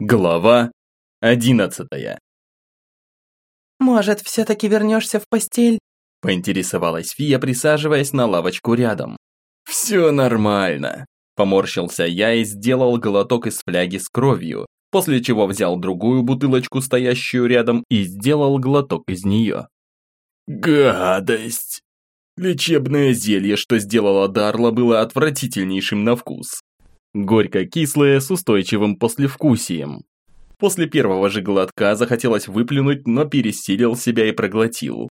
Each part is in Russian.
Глава одиннадцатая. «Может, все-таки вернешься в постель?» Поинтересовалась Фия, присаживаясь на лавочку рядом. «Все нормально», – поморщился я и сделал глоток из фляги с кровью, после чего взял другую бутылочку, стоящую рядом, и сделал глоток из нее. «Гадость!» Лечебное зелье, что сделала Дарла, было отвратительнейшим на вкус. Горько-кислое с устойчивым послевкусием. После первого же глотка захотелось выплюнуть, но пересилил себя и проглотил.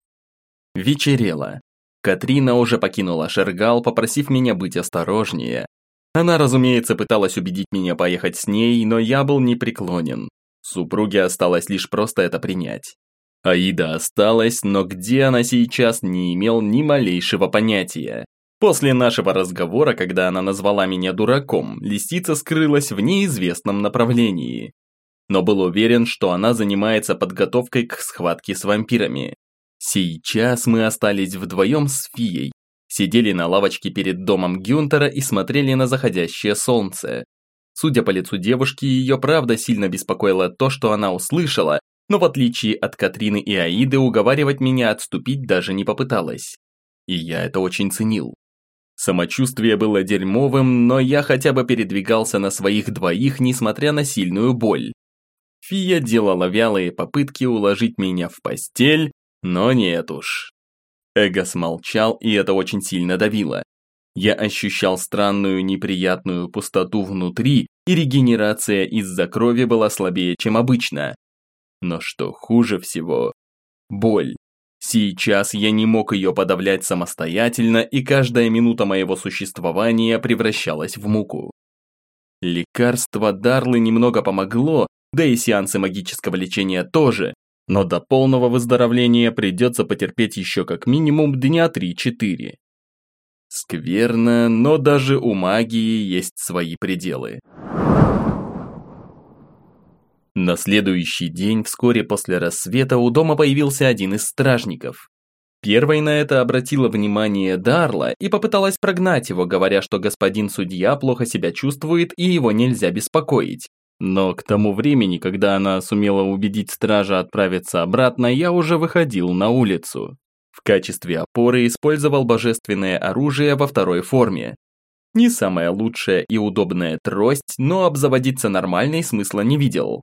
Вечерело. Катрина уже покинула Шергал, попросив меня быть осторожнее. Она, разумеется, пыталась убедить меня поехать с ней, но я был непреклонен. Супруге осталось лишь просто это принять. Аида осталась, но где она сейчас, не имел ни малейшего понятия. После нашего разговора, когда она назвала меня дураком, лисица скрылась в неизвестном направлении. Но был уверен, что она занимается подготовкой к схватке с вампирами. Сейчас мы остались вдвоем с Фией. Сидели на лавочке перед домом Гюнтера и смотрели на заходящее солнце. Судя по лицу девушки, ее правда сильно беспокоило то, что она услышала, но в отличие от Катрины и Аиды, уговаривать меня отступить даже не попыталась. И я это очень ценил. Самочувствие было дерьмовым, но я хотя бы передвигался на своих двоих, несмотря на сильную боль. Фия делала вялые попытки уложить меня в постель, но нет уж. Эго смолчал, и это очень сильно давило. Я ощущал странную неприятную пустоту внутри, и регенерация из-за крови была слабее, чем обычно. Но что хуже всего – боль. Сейчас я не мог ее подавлять самостоятельно, и каждая минута моего существования превращалась в муку. Лекарство Дарлы немного помогло, да и сеансы магического лечения тоже, но до полного выздоровления придется потерпеть еще как минимум дня 3-4. Скверно, но даже у магии есть свои пределы. На следующий день, вскоре после рассвета, у дома появился один из стражников. Первой на это обратила внимание Дарла и попыталась прогнать его, говоря, что господин судья плохо себя чувствует и его нельзя беспокоить. Но к тому времени, когда она сумела убедить стража отправиться обратно, я уже выходил на улицу. В качестве опоры использовал божественное оружие во второй форме. Не самая лучшая и удобная трость, но обзаводиться нормальной смысла не видел.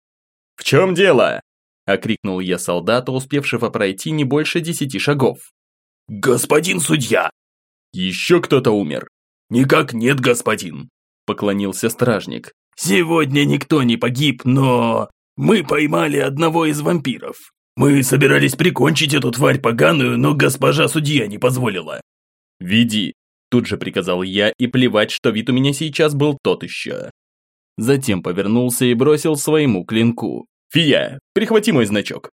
«В чем дело?» – окрикнул я солдата, успевшего пройти не больше десяти шагов. «Господин судья!» «Еще кто-то умер?» «Никак нет, господин!» – поклонился стражник. «Сегодня никто не погиб, но... Мы поймали одного из вампиров. Мы собирались прикончить эту тварь поганую, но госпожа судья не позволила». «Веди!» – тут же приказал я, и плевать, что вид у меня сейчас был тот еще. Затем повернулся и бросил своему клинку. «Фия, прихвати мой значок!»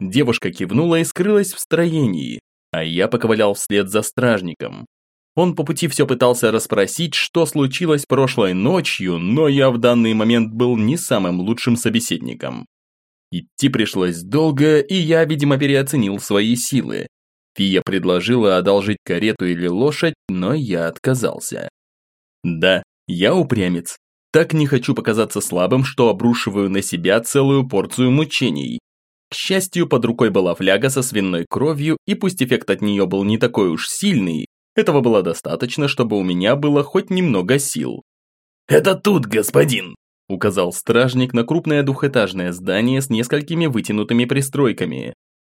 Девушка кивнула и скрылась в строении, а я поковылял вслед за стражником. Он по пути все пытался расспросить, что случилось прошлой ночью, но я в данный момент был не самым лучшим собеседником. Идти пришлось долго, и я, видимо, переоценил свои силы. Фия предложила одолжить карету или лошадь, но я отказался. Да, я упрямец, так не хочу показаться слабым, что обрушиваю на себя целую порцию мучений. К счастью, под рукой была фляга со свиной кровью, и пусть эффект от нее был не такой уж сильный, этого было достаточно, чтобы у меня было хоть немного сил. «Это тут, господин!» – указал стражник на крупное двухэтажное здание с несколькими вытянутыми пристройками.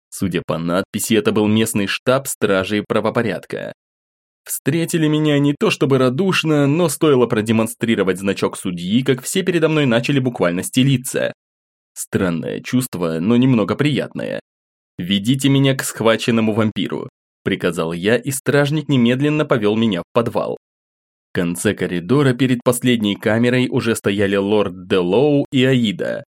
Судя по надписи, это был местный штаб стражей правопорядка. Встретили меня не то чтобы радушно, но стоило продемонстрировать значок судьи, как все передо мной начали буквально стелиться. Странное чувство, но немного приятное. «Ведите меня к схваченному вампиру», – приказал я, и стражник немедленно повел меня в подвал. В конце коридора перед последней камерой уже стояли лорд Делоу и Аида.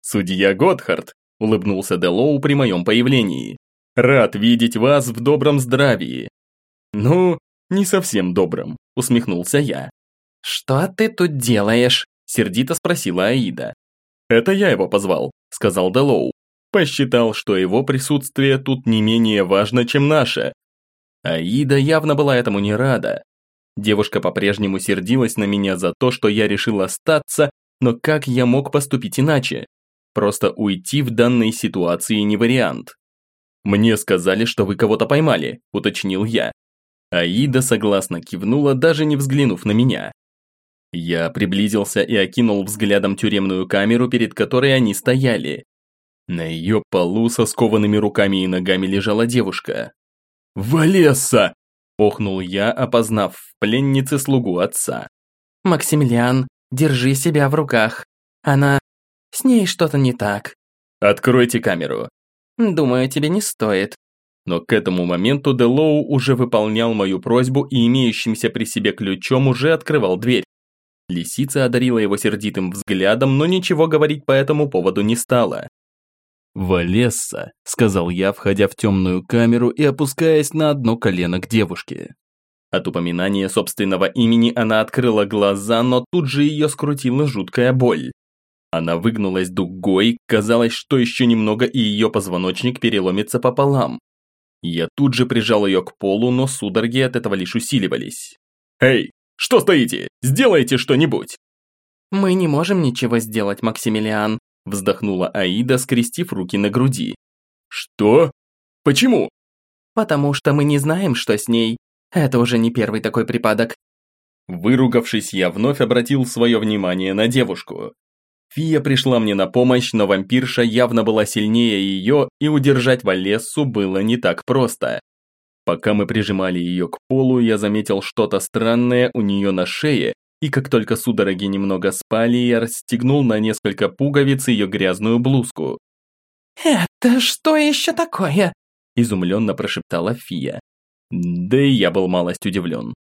«Судья Готхард», – улыбнулся Делоу при моем появлении. «Рад видеть вас в добром здравии. «Ну, не совсем добрым», – усмехнулся я. «Что ты тут делаешь?» – сердито спросила Аида. «Это я его позвал», – сказал Делоу. Посчитал, что его присутствие тут не менее важно, чем наше. Аида явно была этому не рада. Девушка по-прежнему сердилась на меня за то, что я решил остаться, но как я мог поступить иначе? Просто уйти в данной ситуации не вариант. «Мне сказали, что вы кого-то поймали», – уточнил я. Аида согласно кивнула, даже не взглянув на меня. Я приблизился и окинул взглядом тюремную камеру, перед которой они стояли. На ее полу со скованными руками и ногами лежала девушка. «Валесса!» – охнул я, опознав в пленнице слугу отца. «Максимилиан, держи себя в руках. Она... С ней что-то не так». «Откройте камеру». «Думаю, тебе не стоит». Но к этому моменту Делоу уже выполнял мою просьбу и имеющимся при себе ключом уже открывал дверь. Лисица одарила его сердитым взглядом, но ничего говорить по этому поводу не стала. «Валесса», – сказал я, входя в темную камеру и опускаясь на одно колено к девушке. От упоминания собственного имени она открыла глаза, но тут же ее скрутила жуткая боль. Она выгнулась дугой, казалось, что еще немного и ее позвоночник переломится пополам. Я тут же прижал ее к полу, но судороги от этого лишь усиливались. «Эй, что стоите? Сделайте что-нибудь!» «Мы не можем ничего сделать, Максимилиан», Вздохнула Аида, скрестив руки на груди. «Что? Почему?» «Потому что мы не знаем, что с ней. Это уже не первый такой припадок». Выругавшись, я вновь обратил свое внимание на девушку. Фия пришла мне на помощь, но вампирша явно была сильнее ее, и удержать Валессу было не так просто. Пока мы прижимали ее к полу, я заметил что-то странное у нее на шее, и как только судороги немного спали, я расстегнул на несколько пуговиц ее грязную блузку. «Это что еще такое?» – изумленно прошептала Фия. Да и я был малость удивлен.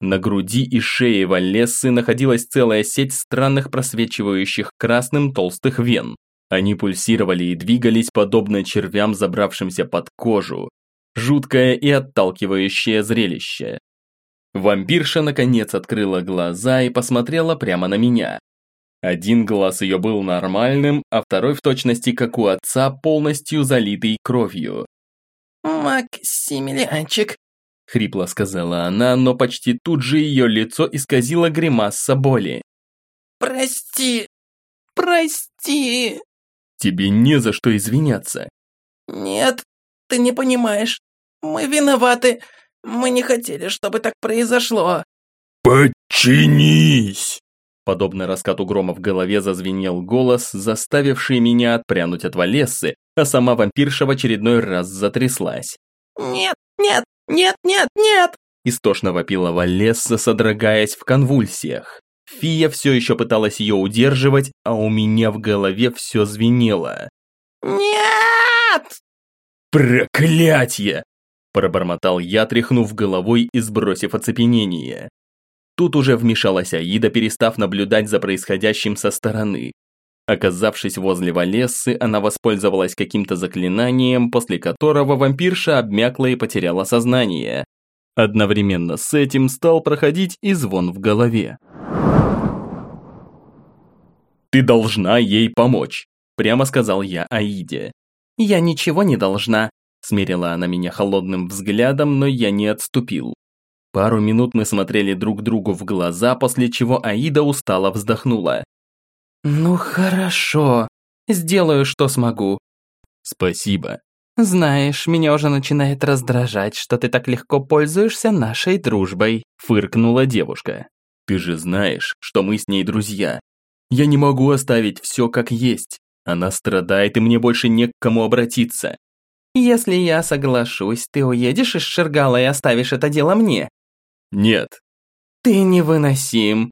На груди и шее Валессы находилась целая сеть странных просвечивающих красным толстых вен. Они пульсировали и двигались подобно червям, забравшимся под кожу. Жуткое и отталкивающее зрелище. Вампирша наконец открыла глаза и посмотрела прямо на меня. Один глаз ее был нормальным, а второй в точности, как у отца, полностью залитый кровью. «Максимилианчик», — хрипло сказала она, но почти тут же ее лицо исказило гримаса боли. «Прости, прости». «Тебе не за что извиняться». «Нет, ты не понимаешь. Мы виноваты. Мы не хотели, чтобы так произошло». «Подчинись!» Подобно раскату грома в голове зазвенел голос, заставивший меня отпрянуть от Валессы, а сама вампирша в очередной раз затряслась. «Нет, нет, нет, нет, нет!» Истошно вопила Валесса, содрогаясь в конвульсиях. Фия все еще пыталась ее удерживать, а у меня в голове все звенело. «Нет!» «Проклятье!» Пробормотал я, тряхнув головой и сбросив оцепенение. Тут уже вмешалась Аида, перестав наблюдать за происходящим со стороны. Оказавшись возле Валессы, она воспользовалась каким-то заклинанием, после которого вампирша обмякла и потеряла сознание. Одновременно с этим стал проходить и звон в голове. «Ты должна ей помочь», – прямо сказал я Аиде. «Я ничего не должна», Смерила она меня холодным взглядом, но я не отступил. Пару минут мы смотрели друг другу в глаза, после чего Аида устало вздохнула. «Ну хорошо, сделаю, что смогу». «Спасибо». «Знаешь, меня уже начинает раздражать, что ты так легко пользуешься нашей дружбой», фыркнула девушка. «Ты же знаешь, что мы с ней друзья. Я не могу оставить все как есть. Она страдает, и мне больше не к кому обратиться. Если я соглашусь, ты уедешь из Шергала и оставишь это дело мне?» «Нет». «Ты невыносим».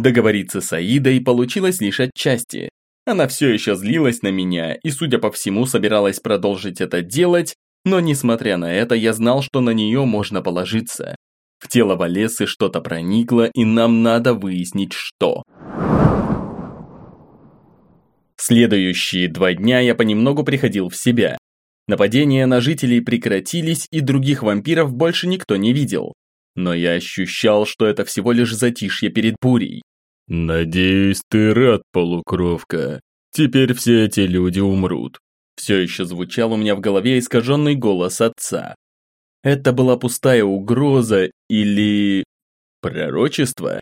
Договориться с Аидой получилось лишь отчасти. Она все еще злилась на меня и, судя по всему, собиралась продолжить это делать, но несмотря на это, я знал, что на нее можно положиться. В тело Валесы что-то проникло, и нам надо выяснить, что. Следующие два дня я понемногу приходил в себя. Нападения на жителей прекратились, и других вампиров больше никто не видел. Но я ощущал, что это всего лишь затишье перед бурей. «Надеюсь, ты рад, полукровка. Теперь все эти люди умрут». Все еще звучал у меня в голове искаженный голос отца. Это была пустая угроза или... пророчество?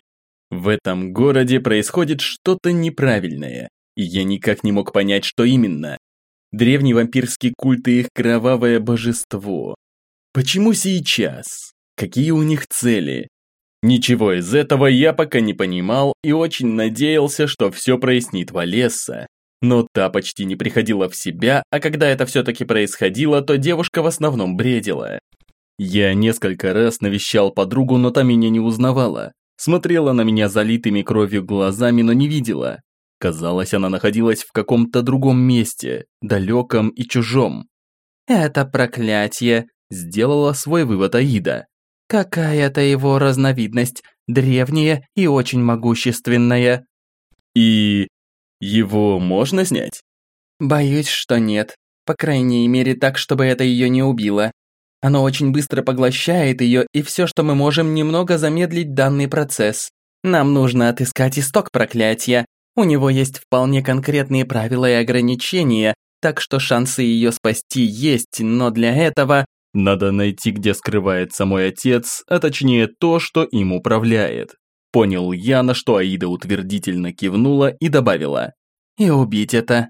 В этом городе происходит что-то неправильное, и я никак не мог понять, что именно. Древний вампирский культ и их кровавое божество. Почему сейчас? Какие у них цели? Ничего из этого я пока не понимал и очень надеялся, что все прояснит Валесса. Но та почти не приходила в себя, а когда это все-таки происходило, то девушка в основном бредила. Я несколько раз навещал подругу, но та меня не узнавала. Смотрела на меня залитыми кровью глазами, но не видела. Казалось, она находилась в каком-то другом месте, далеком и чужом. «Это проклятие», – сделала свой вывод Аида. «Какая-то его разновидность, древняя и очень могущественная». «И его можно снять?» «Боюсь, что нет. По крайней мере, так, чтобы это ее не убило. Оно очень быстро поглощает ее, и все, что мы можем, немного замедлить данный процесс. Нам нужно отыскать исток проклятия. У него есть вполне конкретные правила и ограничения, так что шансы ее спасти есть, но для этого... Надо найти, где скрывается мой отец, а точнее то, что им управляет. Понял я, на что Аида утвердительно кивнула и добавила. И убить это.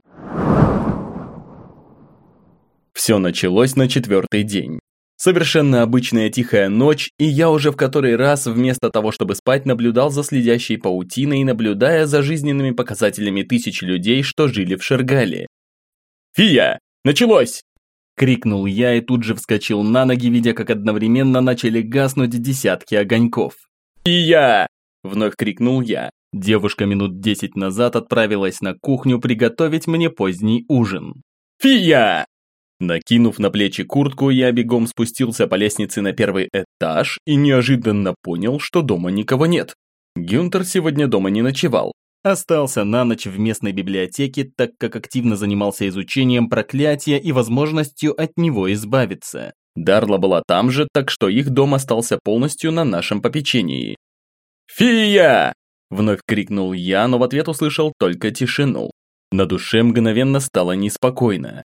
Все началось на четвертый день. Совершенно обычная тихая ночь, и я уже в который раз вместо того, чтобы спать, наблюдал за следящей паутиной, наблюдая за жизненными показателями тысяч людей, что жили в Шергале. «Фия! Началось!» Крикнул я и тут же вскочил на ноги, видя, как одновременно начали гаснуть десятки огоньков. «Фия!» – вновь крикнул я. Девушка минут десять назад отправилась на кухню приготовить мне поздний ужин. «Фия!» Накинув на плечи куртку, я бегом спустился по лестнице на первый этаж и неожиданно понял, что дома никого нет. Гюнтер сегодня дома не ночевал. Остался на ночь в местной библиотеке, так как активно занимался изучением проклятия и возможностью от него избавиться. Дарла была там же, так что их дом остался полностью на нашем попечении. «Фия!» – вновь крикнул я, но в ответ услышал только тишину. На душе мгновенно стало неспокойно.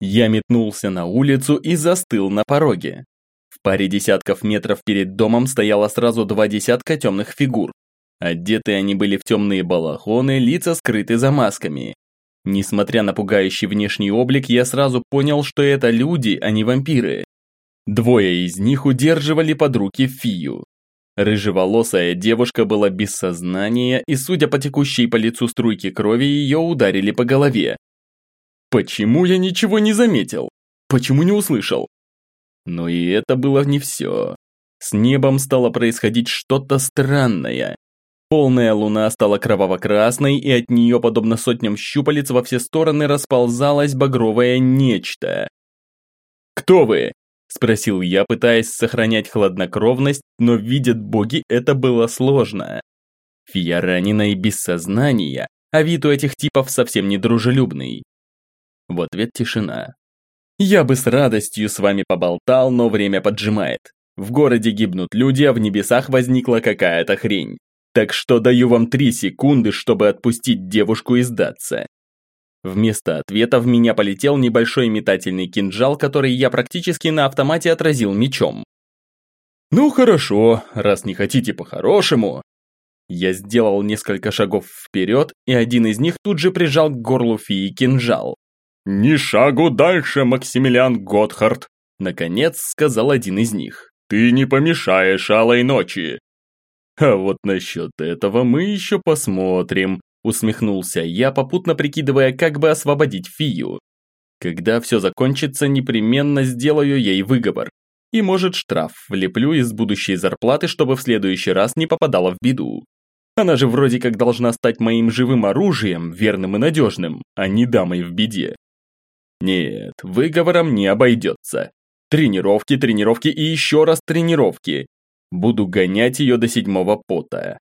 Я метнулся на улицу и застыл на пороге. В паре десятков метров перед домом стояло сразу два десятка темных фигур. Одеты они были в темные балахоны, лица скрыты за масками. Несмотря на пугающий внешний облик, я сразу понял, что это люди, а не вампиры. Двое из них удерживали под руки Фию. Рыжеволосая девушка была без сознания, и, судя по текущей по лицу струйке крови, ее ударили по голове. Почему я ничего не заметил? Почему не услышал? Но и это было не все. С небом стало происходить что-то странное. Полная луна стала кроваво-красной, и от нее, подобно сотням щупалец, во все стороны расползалось багровое нечто. «Кто вы?» – спросил я, пытаясь сохранять хладнокровность, но видят боги, это было сложно. Фия ранена и без сознания, а вид у этих типов совсем не дружелюбный. В ответ тишина. Я бы с радостью с вами поболтал, но время поджимает. В городе гибнут люди, а в небесах возникла какая-то хрень. Так что даю вам три секунды, чтобы отпустить девушку и сдаться. Вместо ответа в меня полетел небольшой метательный кинжал, который я практически на автомате отразил мечом. Ну хорошо, раз не хотите по-хорошему. Я сделал несколько шагов вперед, и один из них тут же прижал к горлу фии кинжал. «Ни шагу дальше, Максимилиан Готхард!» Наконец сказал один из них. «Ты не помешаешь алой ночи!» «А вот насчет этого мы еще посмотрим», усмехнулся я, попутно прикидывая, как бы освободить Фию. Когда все закончится, непременно сделаю ей выговор. И может штраф влеплю из будущей зарплаты, чтобы в следующий раз не попадала в беду. Она же вроде как должна стать моим живым оружием, верным и надежным, а не дамой в беде. Нет, выговором не обойдется. Тренировки, тренировки и еще раз тренировки. Буду гонять ее до седьмого пота.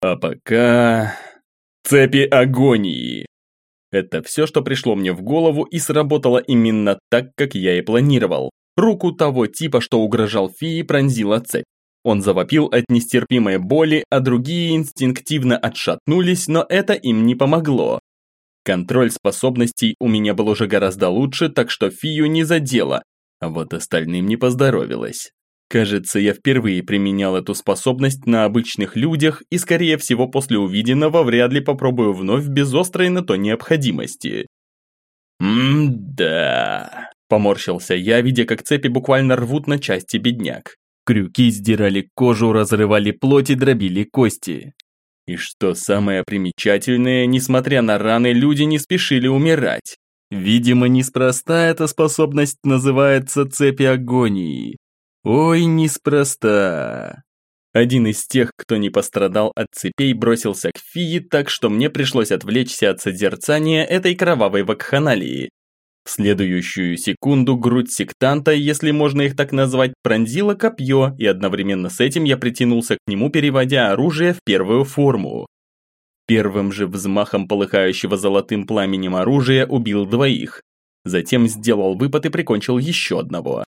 А пока... Цепи агонии. Это все, что пришло мне в голову и сработало именно так, как я и планировал. Руку того типа, что угрожал фии, пронзила цепь. Он завопил от нестерпимой боли, а другие инстинктивно отшатнулись, но это им не помогло. Контроль способностей у меня был уже гораздо лучше, так что фию не задело, а вот остальным не поздоровилось. Кажется, я впервые применял эту способность на обычных людях и, скорее всего, после увиденного вряд ли попробую вновь без острой на то необходимости. «М-да», – поморщился я, видя, как цепи буквально рвут на части бедняк. Крюки сдирали кожу, разрывали плоть и дробили кости. И что самое примечательное, несмотря на раны, люди не спешили умирать. Видимо, неспроста эта способность называется цепи агонии. Ой, неспроста. Один из тех, кто не пострадал от цепей, бросился к Фии, так что мне пришлось отвлечься от созерцания этой кровавой вакханалии. В следующую секунду грудь сектанта, если можно их так назвать, пронзила копье, и одновременно с этим я притянулся к нему, переводя оружие в первую форму. Первым же взмахом полыхающего золотым пламенем оружия убил двоих. Затем сделал выпад и прикончил еще одного.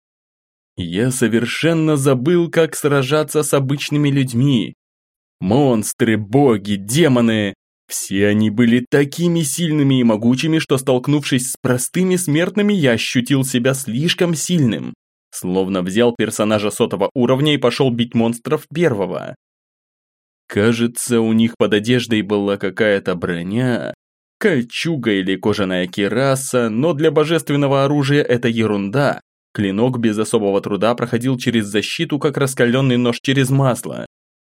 Я совершенно забыл, как сражаться с обычными людьми. Монстры, боги, демоны. Все они были такими сильными и могучими, что столкнувшись с простыми смертными, я ощутил себя слишком сильным. Словно взял персонажа сотого уровня и пошел бить монстров первого. Кажется, у них под одеждой была какая-то броня, кольчуга или кожаная кираса, но для божественного оружия это ерунда. Клинок без особого труда проходил через защиту, как раскаленный нож через масло.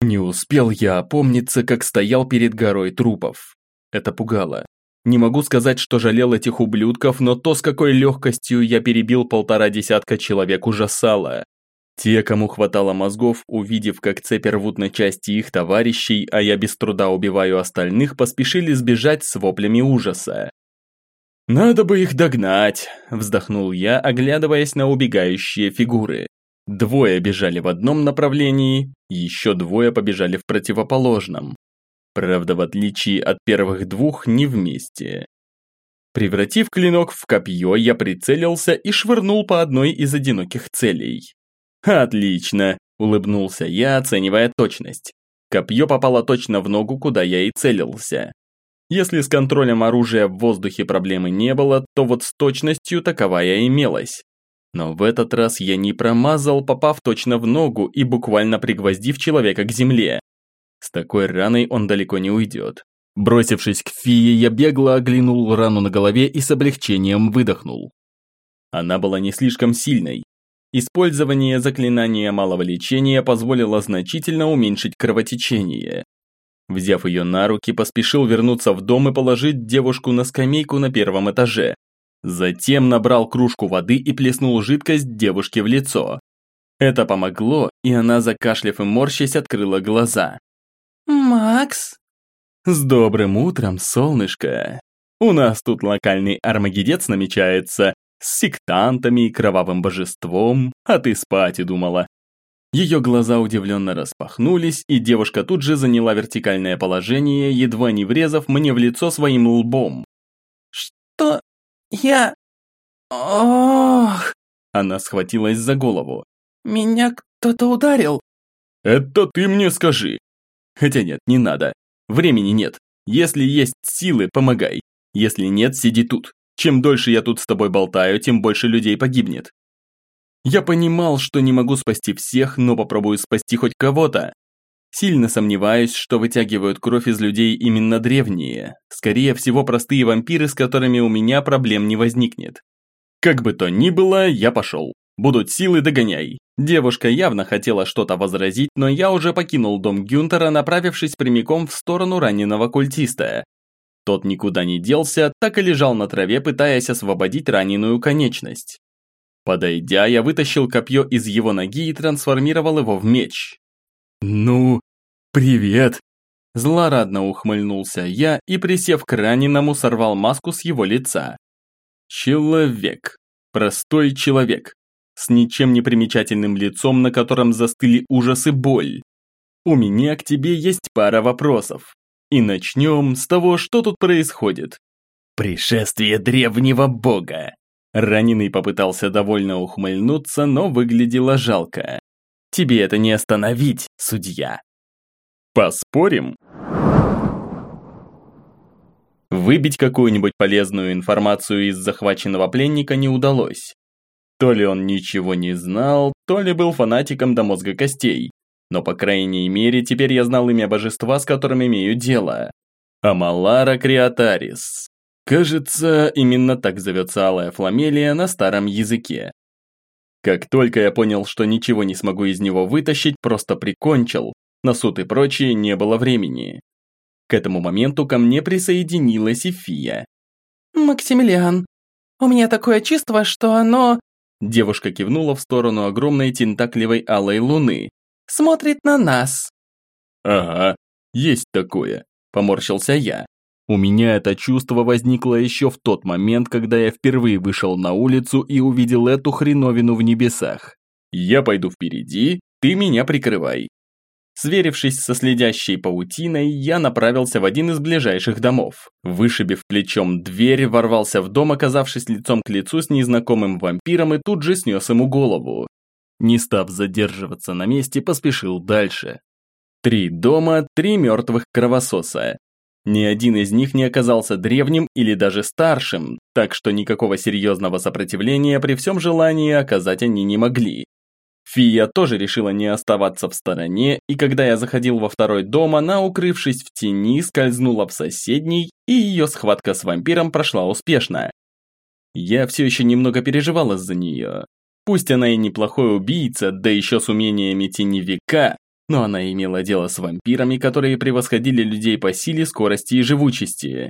Не успел я опомниться, как стоял перед горой трупов. Это пугало. Не могу сказать, что жалел этих ублюдков, но то, с какой легкостью я перебил полтора десятка человек, ужасало. Те, кому хватало мозгов, увидев, как цепи рвут на части их товарищей, а я без труда убиваю остальных, поспешили сбежать с воплями ужаса. «Надо бы их догнать», – вздохнул я, оглядываясь на убегающие фигуры. Двое бежали в одном направлении, еще двое побежали в противоположном. Правда, в отличие от первых двух, не вместе. Превратив клинок в копье, я прицелился и швырнул по одной из одиноких целей. «Отлично!» – улыбнулся я, оценивая точность. Копье попало точно в ногу, куда я и целился. Если с контролем оружия в воздухе проблемы не было, то вот с точностью таковая имелась. Но в этот раз я не промазал, попав точно в ногу и буквально пригвоздив человека к земле. С такой раной он далеко не уйдет. Бросившись к фие, я бегло оглянул рану на голове и с облегчением выдохнул. Она была не слишком сильной. Использование заклинания малого лечения позволило значительно уменьшить кровотечение. Взяв ее на руки, поспешил вернуться в дом и положить девушку на скамейку на первом этаже. Затем набрал кружку воды и плеснул жидкость девушке в лицо. Это помогло, и она, закашляв и морщась, открыла глаза. «Макс?» «С добрым утром, солнышко! У нас тут локальный армагедец намечается, с сектантами и кровавым божеством, а ты спать и думала. Ее глаза удивленно распахнулись, и девушка тут же заняла вертикальное положение, едва не врезав мне в лицо своим лбом. «Что? Я... Ох...» Она схватилась за голову. «Меня кто-то ударил?» «Это ты мне скажи!» Хотя нет, не надо. Времени нет. Если есть силы, помогай. Если нет, сиди тут. Чем дольше я тут с тобой болтаю, тем больше людей погибнет. Я понимал, что не могу спасти всех, но попробую спасти хоть кого-то. Сильно сомневаюсь, что вытягивают кровь из людей именно древние. Скорее всего, простые вампиры, с которыми у меня проблем не возникнет. Как бы то ни было, я пошел. Будут силы, догоняй. Девушка явно хотела что-то возразить, но я уже покинул дом Гюнтера, направившись прямиком в сторону раненого культиста. Тот никуда не делся, так и лежал на траве, пытаясь освободить раненую конечность. Подойдя, я вытащил копье из его ноги и трансформировал его в меч. «Ну, привет!» Злорадно ухмыльнулся я и, присев к раненому, сорвал маску с его лица. Человек. Простой человек. С ничем не примечательным лицом, на котором застыли ужас и боль. У меня к тебе есть пара вопросов. И начнем с того, что тут происходит. Пришествие древнего бога. Раненый попытался довольно ухмыльнуться, но выглядело жалко. «Тебе это не остановить, судья!» «Поспорим?» Выбить какую-нибудь полезную информацию из захваченного пленника не удалось. То ли он ничего не знал, то ли был фанатиком до мозга костей. Но, по крайней мере, теперь я знал имя божества, с которым имею дело. Амалара Криатарис. Кажется, именно так зовется алая фламелия на старом языке. Как только я понял, что ничего не смогу из него вытащить, просто прикончил. На суд и прочее не было времени. К этому моменту ко мне присоединилась и Фия. «Максимилиан, у меня такое чувство, что оно...» Девушка кивнула в сторону огромной тентакливой алой луны. «Смотрит на нас». «Ага, есть такое», – поморщился я. У меня это чувство возникло еще в тот момент, когда я впервые вышел на улицу и увидел эту хреновину в небесах. Я пойду впереди, ты меня прикрывай. Сверившись со следящей паутиной, я направился в один из ближайших домов. Вышибив плечом дверь, ворвался в дом, оказавшись лицом к лицу с незнакомым вампиром и тут же снес ему голову. Не став задерживаться на месте, поспешил дальше. Три дома, три мертвых кровососа. Ни один из них не оказался древним или даже старшим, так что никакого серьезного сопротивления при всем желании оказать они не могли. Фия тоже решила не оставаться в стороне, и когда я заходил во второй дом, она, укрывшись в тени, скользнула в соседний, и ее схватка с вампиром прошла успешно. Я все еще немного переживал из-за нее. Пусть она и неплохой убийца, да еще с умениями теневика, но она имела дело с вампирами, которые превосходили людей по силе, скорости и живучести.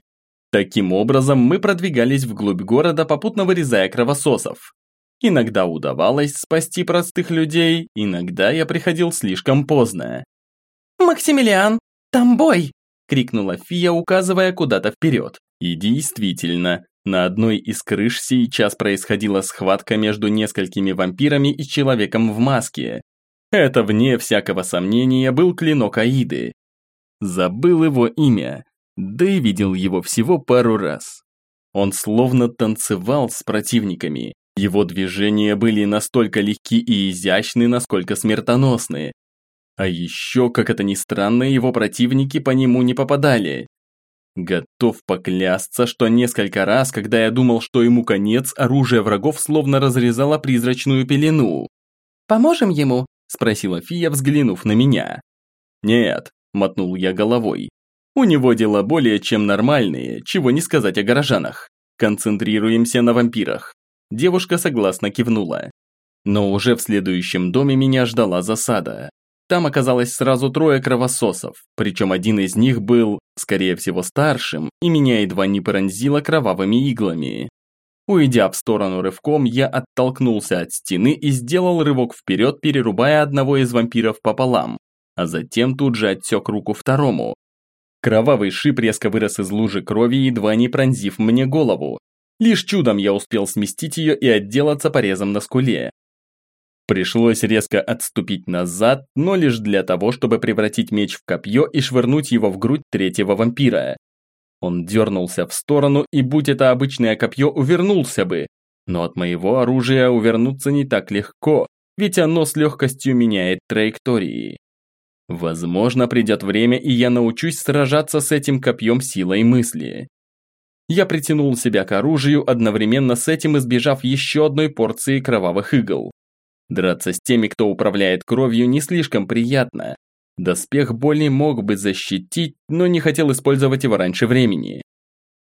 Таким образом, мы продвигались вглубь города, попутно вырезая кровососов. Иногда удавалось спасти простых людей, иногда я приходил слишком поздно. «Максимилиан, там бой!» – крикнула Фия, указывая куда-то вперед. И действительно, на одной из крыш сейчас происходила схватка между несколькими вампирами и человеком в маске. Это, вне всякого сомнения, был клинок Аиды. Забыл его имя, да и видел его всего пару раз. Он словно танцевал с противниками, его движения были настолько легки и изящны, насколько смертоносны. А еще, как это ни странно, его противники по нему не попадали. Готов поклясться, что несколько раз, когда я думал, что ему конец, оружие врагов словно разрезало призрачную пелену. «Поможем ему?» – спросила Фия, взглянув на меня. «Нет», – мотнул я головой. «У него дела более чем нормальные, чего не сказать о горожанах. Концентрируемся на вампирах. Девушка согласно кивнула. Но уже в следующем доме меня ждала засада. Там оказалось сразу трое кровососов, причем один из них был, скорее всего, старшим, и меня едва не пронзило кровавыми иглами. Уйдя в сторону рывком, я оттолкнулся от стены и сделал рывок вперед, перерубая одного из вампиров пополам, а затем тут же отсек руку второму. Кровавый шип резко вырос из лужи крови, едва не пронзив мне голову, Лишь чудом я успел сместить ее и отделаться порезом на скуле. Пришлось резко отступить назад, но лишь для того, чтобы превратить меч в копье и швырнуть его в грудь третьего вампира. Он дернулся в сторону, и будь это обычное копье, увернулся бы. Но от моего оружия увернуться не так легко, ведь оно с легкостью меняет траектории. Возможно, придет время, и я научусь сражаться с этим копьем силой мысли. Я притянул себя к оружию, одновременно с этим избежав еще одной порции кровавых игл. Драться с теми, кто управляет кровью, не слишком приятно. Доспех боли мог бы защитить, но не хотел использовать его раньше времени.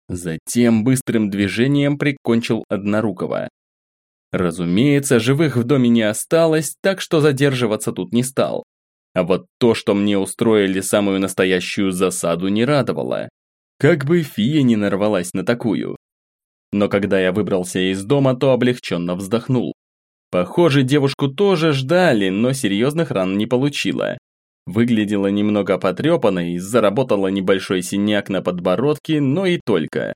Затем быстрым движением прикончил однорукого. Разумеется, живых в доме не осталось, так что задерживаться тут не стал. А вот то, что мне устроили самую настоящую засаду, не радовало. Как бы фия не нарвалась на такую. Но когда я выбрался из дома, то облегченно вздохнул. Похоже, девушку тоже ждали, но серьезных ран не получила. Выглядела немного потрепанной, заработала небольшой синяк на подбородке, но и только.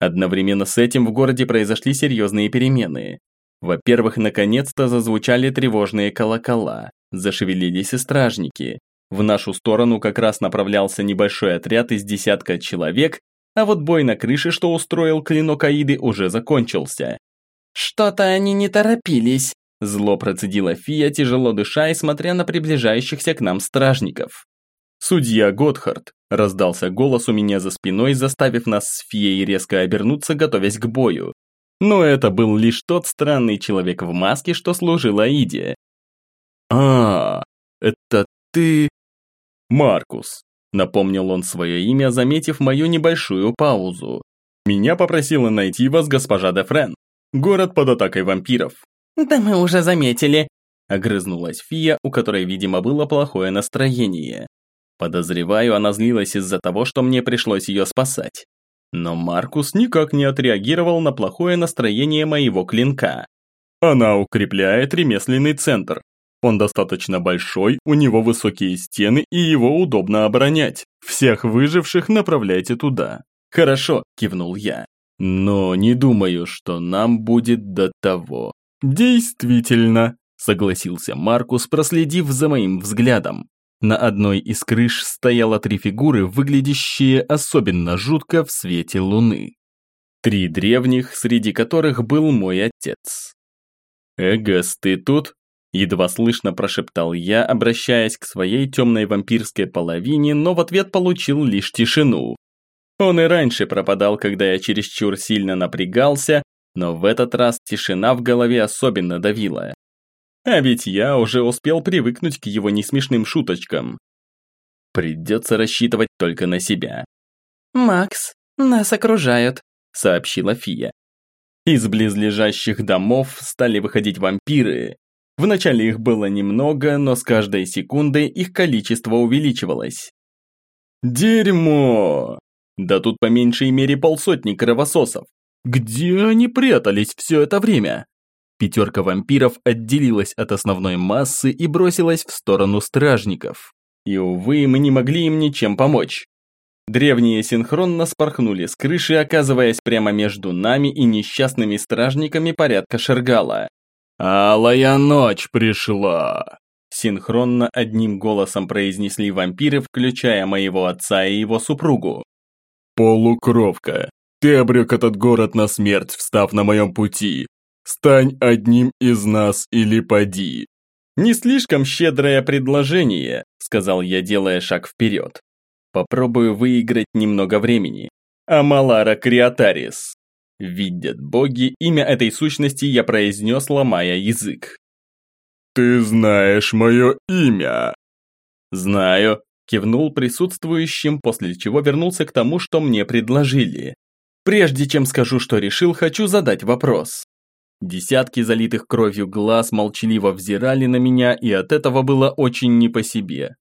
Одновременно с этим в городе произошли серьезные перемены. Во-первых, наконец-то зазвучали тревожные колокола, зашевелились и стражники. В нашу сторону как раз направлялся небольшой отряд из десятка человек, а вот бой на крыше, что устроил клинок Аиды, уже закончился. «Что-то они не торопились», – зло процедила Фия, тяжело дыша и смотря на приближающихся к нам стражников. «Судья Готхард», – раздался голос у меня за спиной, заставив нас с Фией резко обернуться, готовясь к бою. Но это был лишь тот странный человек в маске, что служил Аиде. «А, это ты...» «Маркус», — напомнил он свое имя, заметив мою небольшую паузу. «Меня попросила найти вас госпожа де Френ. Город под атакой вампиров». «Да мы уже заметили», — огрызнулась Фия, у которой, видимо, было плохое настроение. Подозреваю, она злилась из-за того, что мне пришлось ее спасать. Но Маркус никак не отреагировал на плохое настроение моего клинка. Она укрепляет ремесленный центр. Он достаточно большой, у него высокие стены и его удобно оборонять. Всех выживших направляйте туда. Хорошо, кивнул я. Но не думаю, что нам будет до того. Действительно, согласился Маркус, проследив за моим взглядом. На одной из крыш стояло три фигуры, выглядящие особенно жутко в свете луны. Три древних, среди которых был мой отец. «Эгас, ты тут?» Едва слышно прошептал я, обращаясь к своей темной вампирской половине, но в ответ получил лишь тишину. Он и раньше пропадал, когда я чересчур сильно напрягался, но в этот раз тишина в голове особенно давила. А ведь я уже успел привыкнуть к его несмешным шуточкам. Придется рассчитывать только на себя. «Макс, нас окружают», — сообщила Фия. Из близлежащих домов стали выходить вампиры. Вначале их было немного, но с каждой секундой их количество увеличивалось. Дерьмо! Да тут по меньшей мере полсотни кровососов. Где они прятались все это время? Пятерка вампиров отделилась от основной массы и бросилась в сторону стражников. И, увы, мы не могли им ничем помочь. Древние синхронно спорхнули с крыши, оказываясь прямо между нами и несчастными стражниками порядка Шергала. «Алая ночь пришла!» Синхронно одним голосом произнесли вампиры, включая моего отца и его супругу. «Полукровка, ты обрек этот город на смерть, встав на моем пути. Стань одним из нас или поди. Не слишком щедрое предложение, сказал я, делая шаг вперед. Попробую выиграть немного времени. Амалара Криотарис. Видят боги, имя этой сущности я произнес, ломая язык. «Ты знаешь мое имя?» «Знаю», кивнул присутствующим, после чего вернулся к тому, что мне предложили. Прежде чем скажу, что решил, хочу задать вопрос. Десятки залитых кровью глаз молчаливо взирали на меня, и от этого было очень не по себе.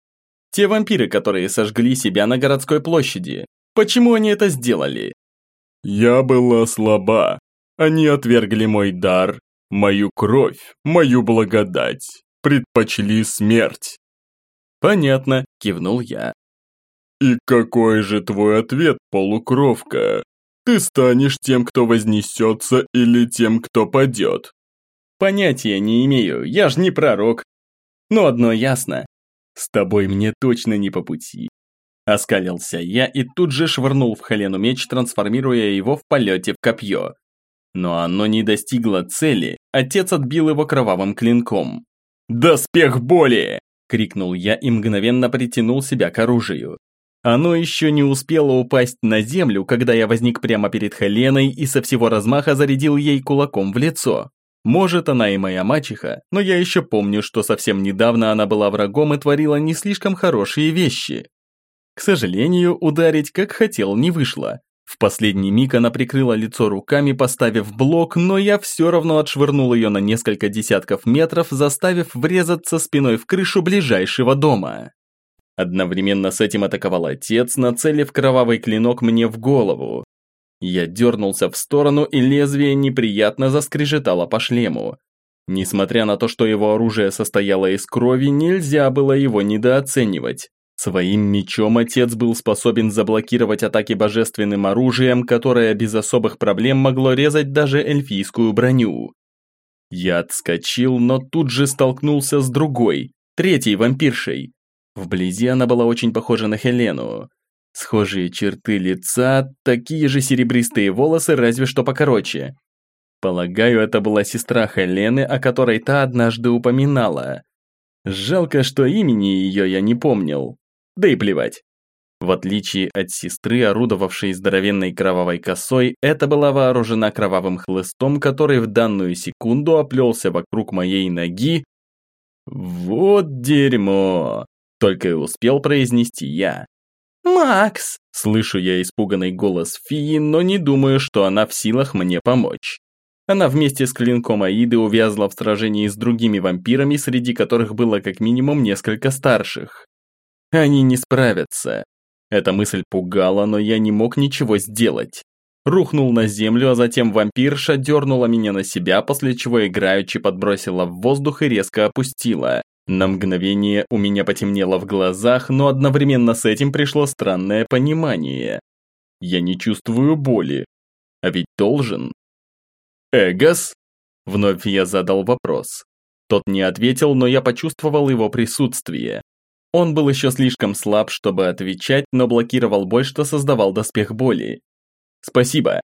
Те вампиры, которые сожгли себя на городской площади. Почему они это сделали? Я была слаба. Они отвергли мой дар, мою кровь, мою благодать. Предпочли смерть. Понятно, кивнул я. И какой же твой ответ, полукровка? Ты станешь тем, кто вознесется, или тем, кто падет. Понятия не имею, я ж не пророк. Но одно ясно. С тобой мне точно не по пути. Оскалился я и тут же швырнул в Халену меч, трансформируя его в полете в копье. Но оно не достигло цели, отец отбил его кровавым клинком. «Доспех боли!» – крикнул я и мгновенно притянул себя к оружию. Оно еще не успело упасть на землю, когда я возник прямо перед Хеленой и со всего размаха зарядил ей кулаком в лицо. Может, она и моя мачеха, но я еще помню, что совсем недавно она была врагом и творила не слишком хорошие вещи. К сожалению, ударить как хотел не вышло. В последний миг она прикрыла лицо руками, поставив блок, но я все равно отшвырнул ее на несколько десятков метров, заставив врезаться спиной в крышу ближайшего дома. Одновременно с этим атаковал отец, нацелив кровавый клинок мне в голову. Я дернулся в сторону, и лезвие неприятно заскрежетало по шлему. Несмотря на то, что его оружие состояло из крови, нельзя было его недооценивать. Своим мечом отец был способен заблокировать атаки божественным оружием, которое без особых проблем могло резать даже эльфийскую броню. Я отскочил, но тут же столкнулся с другой, третьей вампиршей. Вблизи она была очень похожа на Хелену. Схожие черты лица, такие же серебристые волосы, разве что покороче. Полагаю, это была сестра Хелены, о которой та однажды упоминала. Жалко, что имени ее я не помнил. Да и плевать. В отличие от сестры, орудовавшей здоровенной кровавой косой, эта была вооружена кровавым хлыстом, который в данную секунду оплелся вокруг моей ноги. «Вот дерьмо!» – только и успел произнести я. «Макс!» – слышу я испуганный голос Фии, но не думаю, что она в силах мне помочь. Она вместе с клинком Аиды увязла в сражении с другими вампирами, среди которых было как минимум несколько старших. Они не справятся. Эта мысль пугала, но я не мог ничего сделать. Рухнул на землю, а затем вампирша дернула меня на себя, после чего играючи подбросила в воздух и резко опустила. На мгновение у меня потемнело в глазах, но одновременно с этим пришло странное понимание. Я не чувствую боли. А ведь должен. «Эгос?» Вновь я задал вопрос. Тот не ответил, но я почувствовал его присутствие. Он был еще слишком слаб, чтобы отвечать, но блокировал боль, что создавал доспех боли. «Спасибо».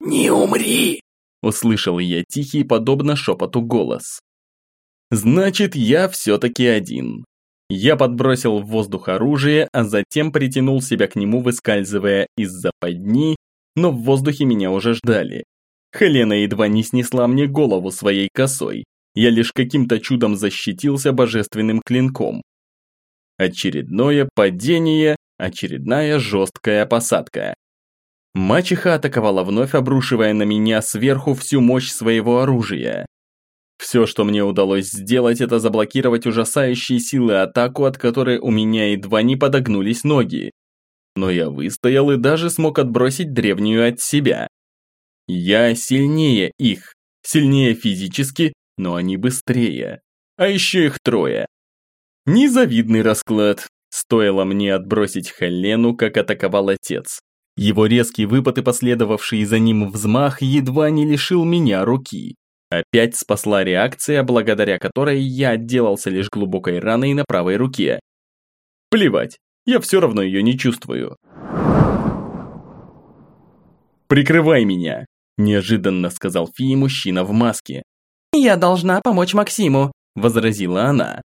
«Не умри!» Услышал я тихий, подобно шепоту голос. «Значит, я все-таки один». Я подбросил в воздух оружие, а затем притянул себя к нему, выскальзывая из западни, но в воздухе меня уже ждали. Хелена едва не снесла мне голову своей косой. Я лишь каким-то чудом защитился божественным клинком. Очередное падение, очередная жесткая посадка. Мачеха атаковала вновь, обрушивая на меня сверху всю мощь своего оружия. Все, что мне удалось сделать, это заблокировать ужасающие силы атаку, от которой у меня едва не подогнулись ноги. Но я выстоял и даже смог отбросить древнюю от себя. Я сильнее их, сильнее физически, но они быстрее. А еще их трое. Незавидный расклад. Стоило мне отбросить Хелену, как атаковал отец. Его резкий выпад и последовавший за ним взмах едва не лишил меня руки. Опять спасла реакция, благодаря которой я отделался лишь глубокой раной на правой руке. Плевать, я все равно ее не чувствую. «Прикрывай меня!» Неожиданно сказал Фии мужчина в маске. «Я должна помочь Максиму», – возразила она.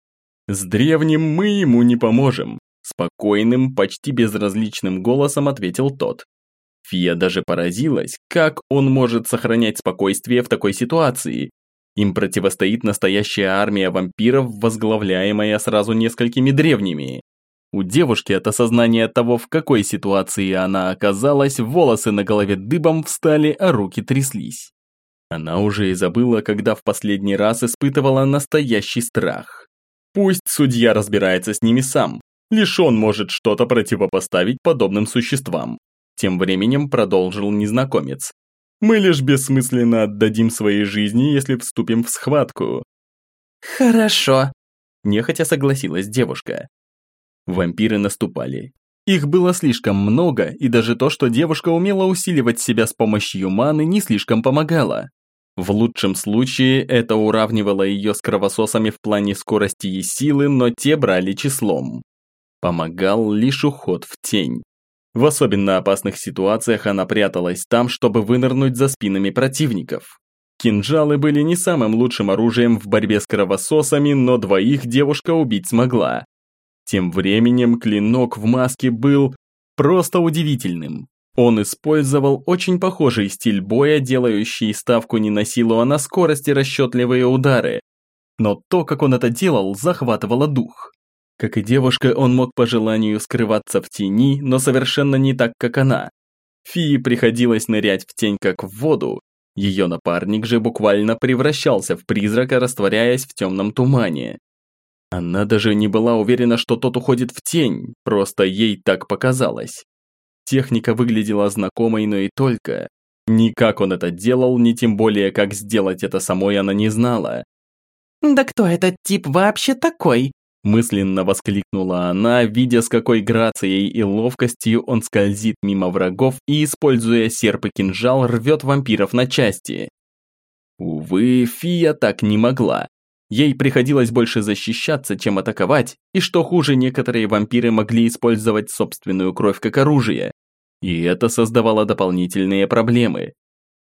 «С древним мы ему не поможем», – спокойным, почти безразличным голосом ответил тот. Фия даже поразилась, как он может сохранять спокойствие в такой ситуации. Им противостоит настоящая армия вампиров, возглавляемая сразу несколькими древними. У девушки от осознания того, в какой ситуации она оказалась, волосы на голове дыбом встали, а руки тряслись. Она уже и забыла, когда в последний раз испытывала настоящий страх. Пусть судья разбирается с ними сам, лишь он может что-то противопоставить подобным существам. Тем временем продолжил незнакомец. Мы лишь бессмысленно отдадим свои жизни, если вступим в схватку. Хорошо. Нехотя согласилась девушка. Вампиры наступали. Их было слишком много, и даже то, что девушка умела усиливать себя с помощью маны, не слишком помогало. В лучшем случае это уравнивало ее с кровососами в плане скорости и силы, но те брали числом. Помогал лишь уход в тень. В особенно опасных ситуациях она пряталась там, чтобы вынырнуть за спинами противников. Кинжалы были не самым лучшим оружием в борьбе с кровососами, но двоих девушка убить смогла. Тем временем клинок в маске был просто удивительным. Он использовал очень похожий стиль боя, делающий ставку не на силу, а на скорость и расчетливые удары. Но то, как он это делал, захватывало дух. Как и девушка, он мог по желанию скрываться в тени, но совершенно не так, как она. Фии приходилось нырять в тень, как в воду. Ее напарник же буквально превращался в призрака, растворяясь в темном тумане. Она даже не была уверена, что тот уходит в тень, просто ей так показалось. Техника выглядела знакомой, но и только. Ни как он это делал, ни тем более, как сделать это самой она не знала. «Да кто этот тип вообще такой?» Мысленно воскликнула она, видя, с какой грацией и ловкостью он скользит мимо врагов и, используя серп и кинжал, рвет вампиров на части. Увы, Фия так не могла. Ей приходилось больше защищаться, чем атаковать, и что хуже, некоторые вампиры могли использовать собственную кровь как оружие. И это создавало дополнительные проблемы.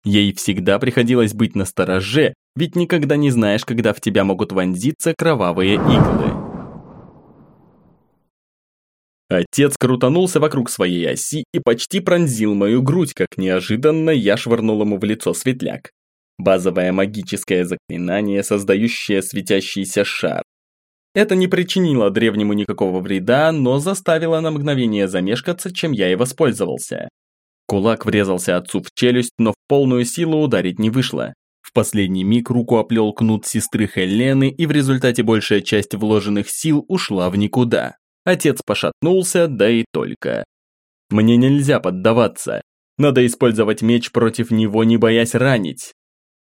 Ей всегда приходилось быть настороже, ведь никогда не знаешь, когда в тебя могут вонзиться кровавые иглы. Отец крутанулся вокруг своей оси и почти пронзил мою грудь, как неожиданно я швырнул ему в лицо светляк. Базовое магическое заклинание, создающее светящийся шар. Это не причинило древнему никакого вреда, но заставило на мгновение замешкаться, чем я и воспользовался. Кулак врезался отцу в челюсть, но в полную силу ударить не вышло. В последний миг руку оплел кнут сестры Хелены, и в результате большая часть вложенных сил ушла в никуда. Отец пошатнулся, да и только. Мне нельзя поддаваться. Надо использовать меч против него, не боясь ранить.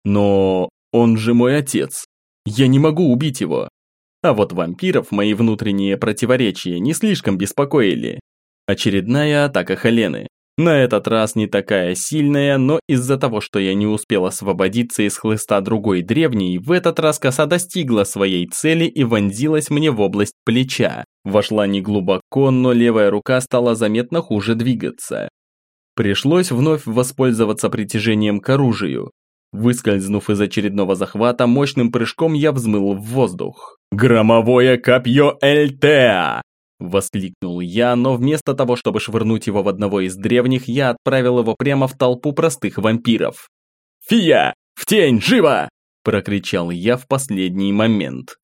Но он же мой отец. Я не могу убить его. А вот вампиров мои внутренние противоречия не слишком беспокоили. Очередная атака Хелены. На этот раз не такая сильная, но из-за того, что я не успел освободиться из хлыста другой древней, в этот раз коса достигла своей цели и вонзилась мне в область плеча. Вошла не глубоко, но левая рука стала заметно хуже двигаться. Пришлось вновь воспользоваться притяжением к оружию. Выскользнув из очередного захвата, мощным прыжком я взмыл в воздух. «Громовое копье Эльтеа!» Воскликнул я, но вместо того, чтобы швырнуть его в одного из древних, я отправил его прямо в толпу простых вампиров. «Фия! В тень! Живо!» Прокричал я в последний момент.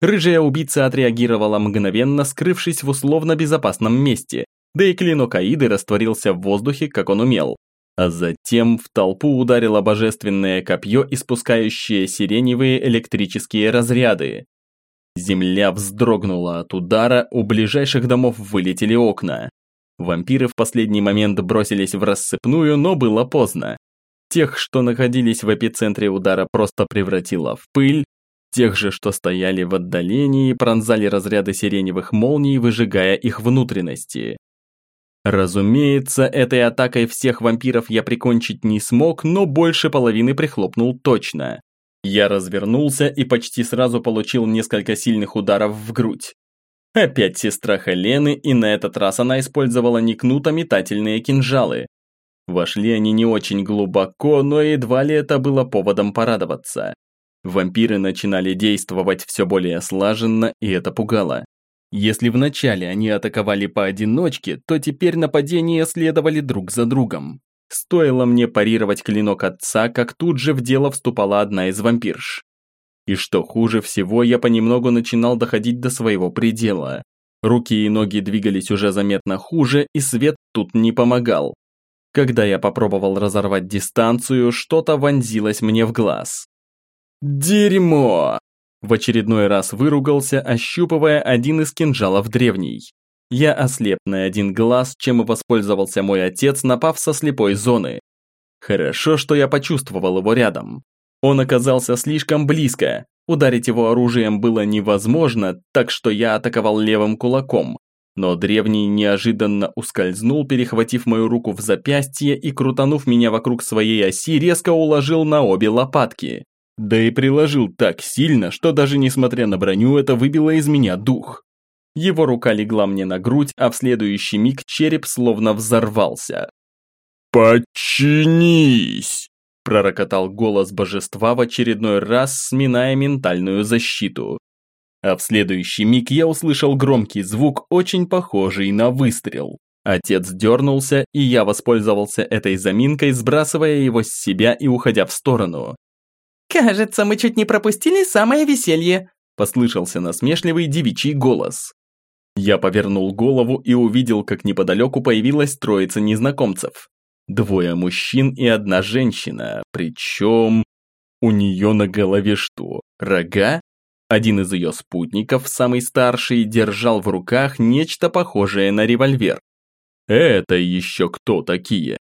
Рыжая убийца отреагировала мгновенно, скрывшись в условно безопасном месте, да и клинок Аиды растворился в воздухе, как он умел. А затем в толпу ударило божественное копье, испускающее сиреневые электрические разряды. Земля вздрогнула от удара, у ближайших домов вылетели окна. Вампиры в последний момент бросились в рассыпную, но было поздно. Тех, что находились в эпицентре удара, просто превратило в пыль, тех же, что стояли в отдалении, пронзали разряды сиреневых молний, выжигая их внутренности. Разумеется, этой атакой всех вампиров я прикончить не смог, но больше половины прихлопнул точно. Я развернулся и почти сразу получил несколько сильных ударов в грудь. Опять сестра Хелены, и на этот раз она использовала не кнут, а метательные кинжалы. Вошли они не очень глубоко, но едва ли это было поводом порадоваться. Вампиры начинали действовать все более слаженно, и это пугало. Если вначале они атаковали поодиночке, то теперь нападения следовали друг за другом. Стоило мне парировать клинок отца, как тут же в дело вступала одна из вампирш. И что хуже всего, я понемногу начинал доходить до своего предела. Руки и ноги двигались уже заметно хуже, и свет тут не помогал. Когда я попробовал разорвать дистанцию, что-то вонзилось мне в глаз. «Дерьмо!» В очередной раз выругался, ощупывая один из кинжалов древней. Я ослеп на один глаз, чем и воспользовался мой отец, напав со слепой зоны. Хорошо, что я почувствовал его рядом. Он оказался слишком близко. Ударить его оружием было невозможно, так что я атаковал левым кулаком. Но древний неожиданно ускользнул, перехватив мою руку в запястье и, крутанув меня вокруг своей оси, резко уложил на обе лопатки. Да и приложил так сильно, что даже несмотря на броню, это выбило из меня дух. Его рука легла мне на грудь, а в следующий миг череп словно взорвался. «Подчинись!» – пророкотал голос божества в очередной раз, сминая ментальную защиту. А в следующий миг я услышал громкий звук, очень похожий на выстрел. Отец дернулся, и я воспользовался этой заминкой, сбрасывая его с себя и уходя в сторону. «Кажется, мы чуть не пропустили самое веселье», – послышался насмешливый девичий голос. Я повернул голову и увидел, как неподалеку появилась троица незнакомцев. Двое мужчин и одна женщина, причем... У нее на голове что, рога? Один из ее спутников, самый старший, держал в руках нечто похожее на револьвер. Это еще кто такие?